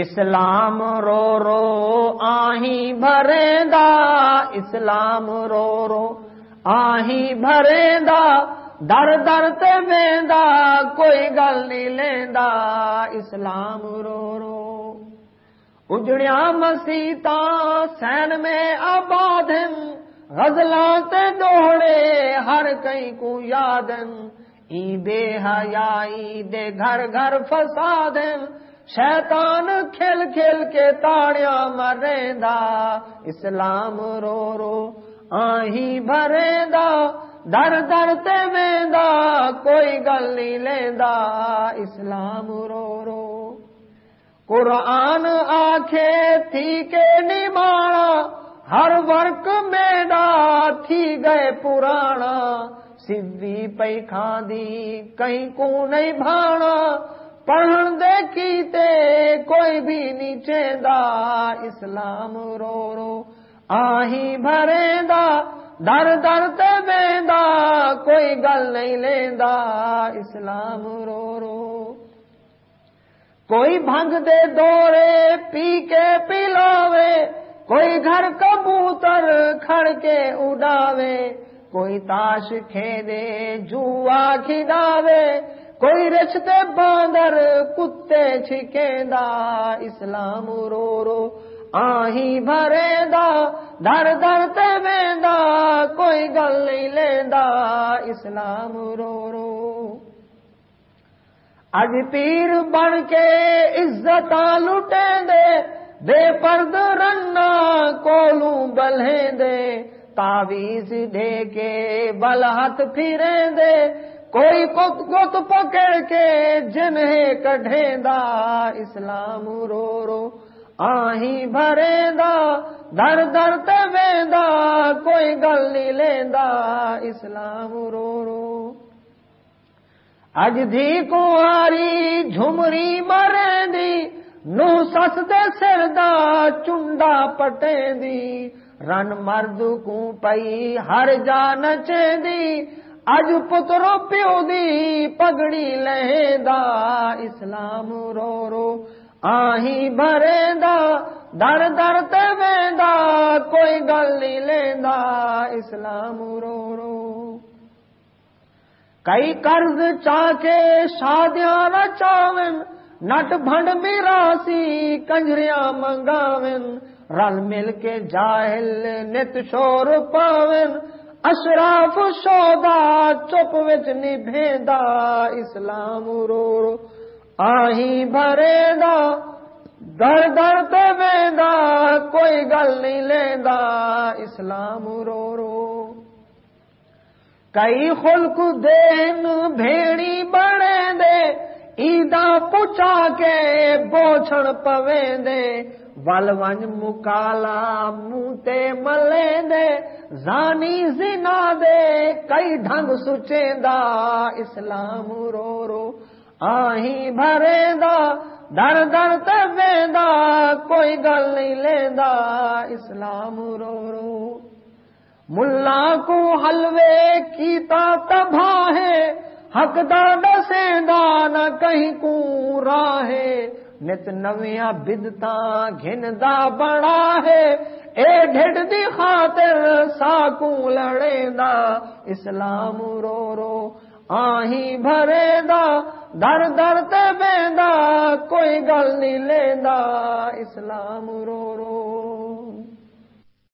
اسلام رو رو آہی بھرے دا اسلام رو رو آہی بھرے دا در در تے ویندا، کوئی گل نہیں لیندا، اسلام رو رو۔ اجڑیا مسیتا سین میں آباد غزلاں تے دوڑے ہر کئی کو یادن ای بے حیائی دے گھر گھر فساد شیطان کھل کھل کے تاڑیا مرے اسلام رو رو آہی بھرے دا در در تے ویندا، کوئی گل نہیں لیندا، اسلام رو رو۔ قرآن آکھے تھی کے نباڑا ہر ورک میڈا تھی گئے پرانا سدھی پی کھاندی، کہیں کو نہیں بھانا۔ پڑھن دے کیتے کوئی بھی نیچے دا اسلام رو رو آہی بھرے دا در در تے ویندا کوئی گل نہیں لیندا، اسلام رو رو۔ کوئی بھنگ دے دورے پی کے پلاوے، کوئی گھر کبوتر کھڑ کے اڈاوے، کوئی تاش کھیدے جوا کھداوے۔ کوئی رشتے باندر کتے چھکیندا اسلام رو رو، آہی بھرے دا در در تے ویندا کوئی گل نہیں لیندا، اسلام رو رو۔ اج پیر بن کے عزت لٹیں دے بے پرد رنا کولو بلہیں دے تعویز دے کے بل ہاتھ پھریں دے کوئی کت کت پکڑ کے جنہیں کڈھیں دا اسلام رو رو آہی بھرے دا در در تے ویندا، کوئی گل نہیں لیندا، اسلام رو رو۔ اج دی کاری جھمری مرے دی نو سس دے سر دا چنڈا پٹے دی رن مرد کو پئی، ہر جا نچے دی اج پترو پیو دی پگڑی لہدا اسلام رو رو آہی بھرے دا در در تے ویندا کوئی گل نہیں لیندا اسلام رو رو کئی قرض چاچے شادیاں نہ چاون نٹ بھنڈ میراسی کنجریاں منگاون رل مل کے جاہل نت شور پاون اشراف شودا چپ وچ نبھیندا اسلام رو رو آہی بھرے دا در در تے ویندا کوئی گل نہیں لیندا اسلام رو رو کئی خلق دین بھیڑی بنے دے ایدا پچا کے بوچھڑ پوے دے ول ونج مکالا منہ ملے دے، زانی زنا دے، کئی ڈھنگ سچے دا اسلام رو رو آہی بھرے دا در در تے ویندا کوئی گل نہیں لیندا، اسلام رو رو۔ ملا کو حلوے کیتا تباہ ہے، حق دا دسیندا، نہ کہیں کو راہے نت نویاں بدتا گھندا بڑا ہے اے ڈھڈ دی خاطر ساکوں لڑے دا اسلام رو رو آہی بھرے دا در در تے بیندا کوئی گل نہیں لیندا اسلام رو رو